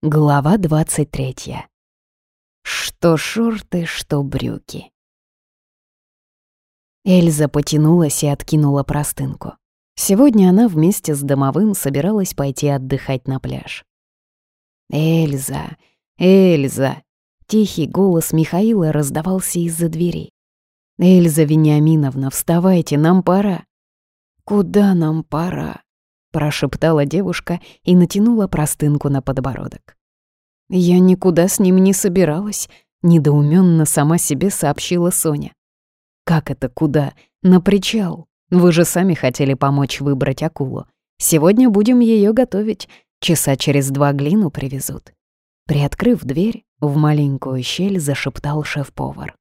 Глава 23. Что шорты, что брюки. Эльза потянулась и откинула простынку. Сегодня она вместе с домовым собиралась пойти отдыхать на пляж. «Эльза! Эльза!» Тихий голос Михаила раздавался из-за двери. «Эльза Вениаминовна, вставайте, нам пора!» «Куда нам пора?» Прошептала девушка и натянула простынку на подбородок. «Я никуда с ним не собиралась», — недоуменно сама себе сообщила Соня. «Как это куда? На причал. Вы же сами хотели помочь выбрать акулу. Сегодня будем ее готовить. Часа через два глину привезут». Приоткрыв дверь, в маленькую щель зашептал шеф-повар.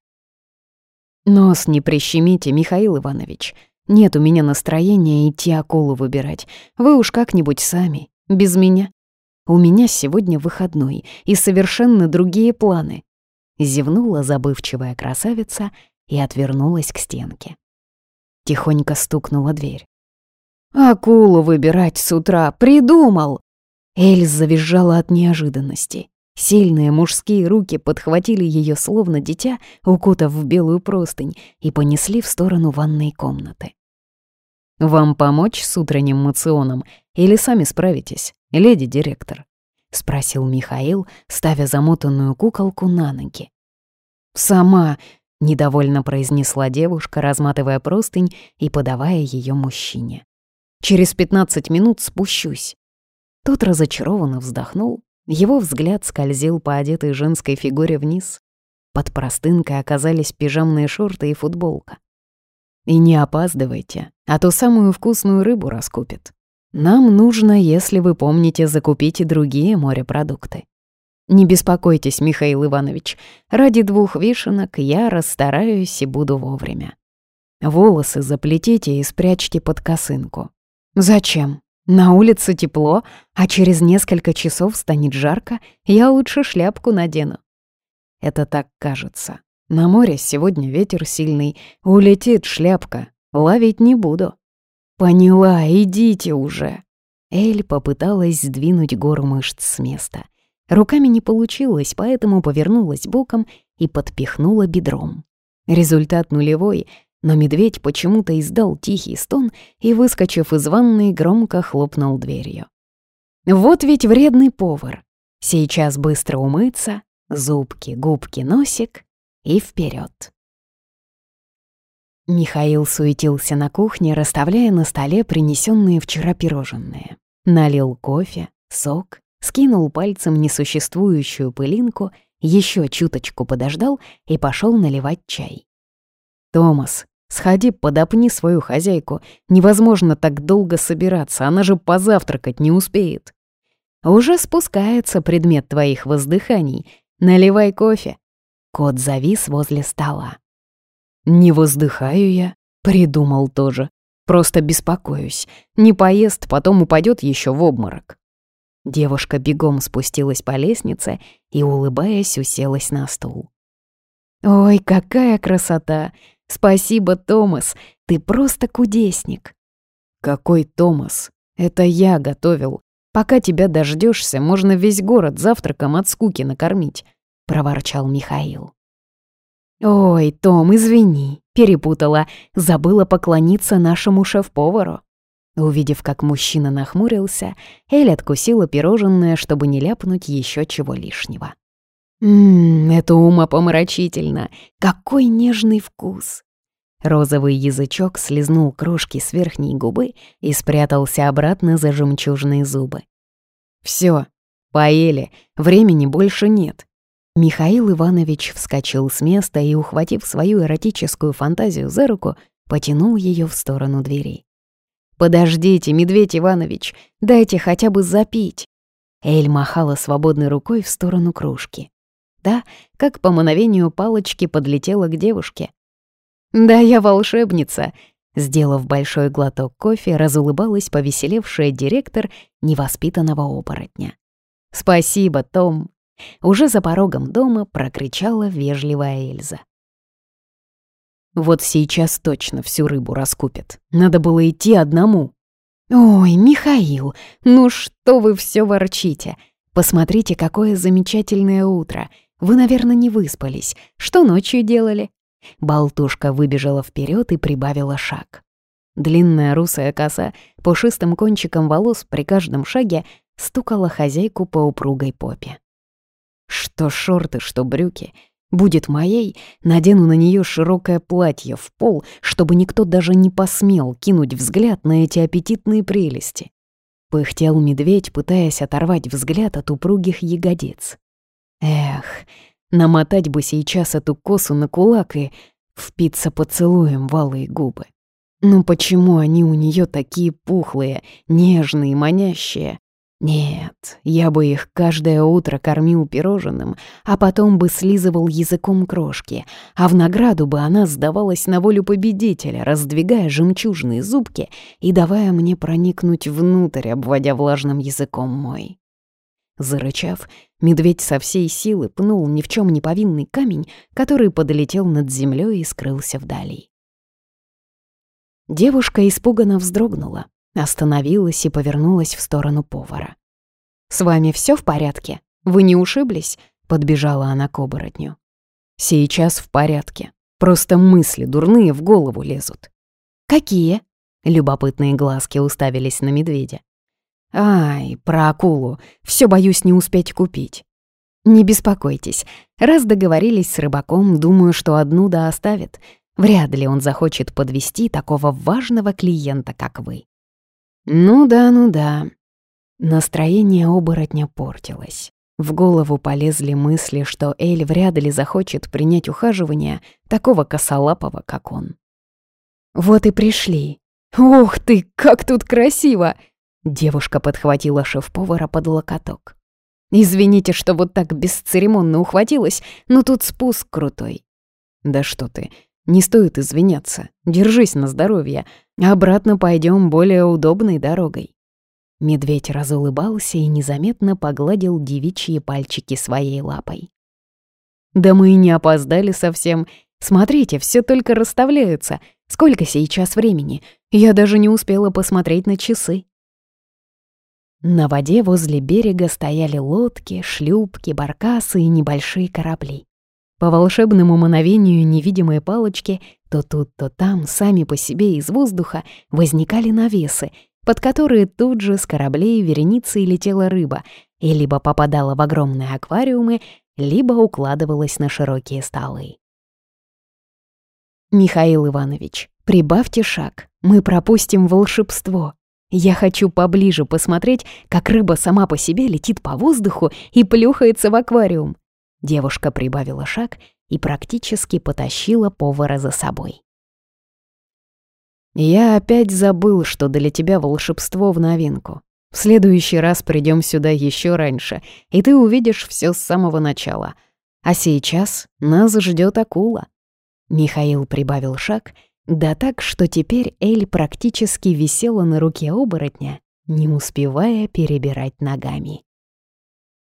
«Нос не прищемите, Михаил Иванович. Нет у меня настроения идти акулу выбирать. Вы уж как-нибудь сами, без меня. У меня сегодня выходной и совершенно другие планы. Зевнула забывчивая красавица и отвернулась к стенке. Тихонько стукнула дверь. «Акулу выбирать с утра придумал!» Эльз завизжала от неожиданности. Сильные мужские руки подхватили ее словно дитя, укутав в белую простынь, и понесли в сторону ванной комнаты. «Вам помочь с утренним мационом или сами справитесь, леди директор?» — спросил Михаил, ставя замотанную куколку на ноги. «Сама», — недовольно произнесла девушка, разматывая простынь и подавая ее мужчине. «Через пятнадцать минут спущусь». Тот разочарованно вздохнул, его взгляд скользил по одетой женской фигуре вниз. Под простынкой оказались пижамные шорты и футболка. И не опаздывайте, а то самую вкусную рыбу раскупят. Нам нужно, если вы помните, закупить и другие морепродукты. Не беспокойтесь, Михаил Иванович, ради двух вишенок я расстараюсь и буду вовремя. Волосы заплетите и спрячьте под косынку. Зачем? На улице тепло, а через несколько часов станет жарко, я лучше шляпку надену. Это так кажется. На море сегодня ветер сильный, улетит шляпка, ловить не буду. Поняла, идите уже. Эль попыталась сдвинуть гору мышц с места. Руками не получилось, поэтому повернулась боком и подпихнула бедром. Результат нулевой, но медведь почему-то издал тихий стон и, выскочив из ванной, громко хлопнул дверью. Вот ведь вредный повар. Сейчас быстро умыться, зубки, губки, носик и вперед. Михаил суетился на кухне, расставляя на столе принесенные вчера пирожные. Налил кофе, сок, скинул пальцем несуществующую пылинку, еще чуточку подождал и пошел наливать чай. «Томас, сходи, подопни свою хозяйку. Невозможно так долго собираться, она же позавтракать не успеет». «Уже спускается предмет твоих воздыханий. Наливай кофе». Кот завис возле стола. «Не воздыхаю я», — придумал тоже. «Просто беспокоюсь. Не поест, потом упадет еще в обморок». Девушка бегом спустилась по лестнице и, улыбаясь, уселась на стул. «Ой, какая красота! Спасибо, Томас, ты просто кудесник!» «Какой Томас? Это я готовил. Пока тебя дождешься, можно весь город завтраком от скуки накормить проворчал Михаил. «Ой, Том, извини, перепутала, забыла поклониться нашему шеф-повару». Увидев, как мужчина нахмурился, Эль откусила пирожное, чтобы не ляпнуть еще чего лишнего. «Ммм, это умопомрачительно! Какой нежный вкус!» Розовый язычок слезнул крошки с верхней губы и спрятался обратно за жемчужные зубы. «Всё, поели, времени больше нет. Михаил Иванович вскочил с места и, ухватив свою эротическую фантазию за руку, потянул ее в сторону двери. «Подождите, Медведь Иванович, дайте хотя бы запить!» Эль махала свободной рукой в сторону кружки. Да, как по мановению палочки подлетела к девушке. «Да я волшебница!» Сделав большой глоток кофе, разулыбалась повеселевшая директор невоспитанного оборотня. «Спасибо, Том, уже за порогом дома прокричала вежливая Эльза. Вот сейчас точно всю рыбу раскупят. Надо было идти одному. «Ой, Михаил, ну что вы все ворчите?» Посмотрите, какое замечательное утро. Вы, наверное, не выспались. Что ночью делали?» Болтушка выбежала вперед и прибавила шаг. Длинная русая коса пушистым кончиком волос при каждом шаге стукала хозяйку по упругой попе. Что шорты, что брюки. Будет моей, надену на нее широкое платье в пол, чтобы никто даже не посмел кинуть взгляд на эти аппетитные прелести. Пыхтел медведь, пытаясь оторвать взгляд от упругих ягодиц. Эх, намотать бы сейчас эту косу на кулак и впиться поцелуем валые губы. Ну почему они у нее такие пухлые, нежные, манящие? Нет, я бы их каждое утро кормил пирожным, а потом бы слизывал языком крошки, а в награду бы она сдавалась на волю победителя, раздвигая жемчужные зубки и давая мне проникнуть внутрь, обводя влажным языком мой. Зарычав, медведь со всей силы пнул ни в чем не повинный камень, который подлетел над землей и скрылся вдали. Девушка испуганно вздрогнула, остановилась и повернулась в сторону повара. «С вами все в порядке? Вы не ушиблись?» — подбежала она к оборотню. «Сейчас в порядке. Просто мысли дурные в голову лезут». «Какие?» — любопытные глазки уставились на медведя. «Ай, про акулу. Все боюсь не успеть купить». «Не беспокойтесь. Раз договорились с рыбаком, думаю, что одну да оставит. Вряд ли он захочет подвести такого важного клиента, как вы». Ну да, ну да. Настроение оборотня портилось. В голову полезли мысли, что Эль вряд ли захочет принять ухаживание такого косолапого, как он. «Вот и пришли. Ух ты, как тут красиво!» Девушка подхватила шеф-повара под локоток. «Извините, что вот так бесцеремонно ухватилась, но тут спуск крутой». «Да что ты, не стоит извиняться. Держись на здоровье. Обратно пойдем более удобной дорогой». Медведь разулыбался и незаметно погладил девичьи пальчики своей лапой. «Да мы и не опоздали совсем. Смотрите, все только расставляется. Сколько сейчас времени? Я даже не успела посмотреть на часы». На воде возле берега стояли лодки, шлюпки, баркасы и небольшие корабли. По волшебному мановению невидимой палочки то тут, то там, сами по себе из воздуха, возникали навесы, под которые тут же с кораблей вереницей летела рыба и либо попадала в огромные аквариумы, либо укладывалась на широкие столы. «Михаил Иванович, прибавьте шаг, мы пропустим волшебство. Я хочу поближе посмотреть, как рыба сама по себе летит по воздуху и плюхается в аквариум. Девушка прибавила шаг и практически потащила повара за собой. «Я опять забыл, что для тебя волшебство в новинку. В следующий раз придем сюда еще раньше, и ты увидишь все с самого начала. А сейчас нас ждет акула». Михаил прибавил шаг, да так, что теперь Эль практически висела на руке оборотня, не успевая перебирать ногами.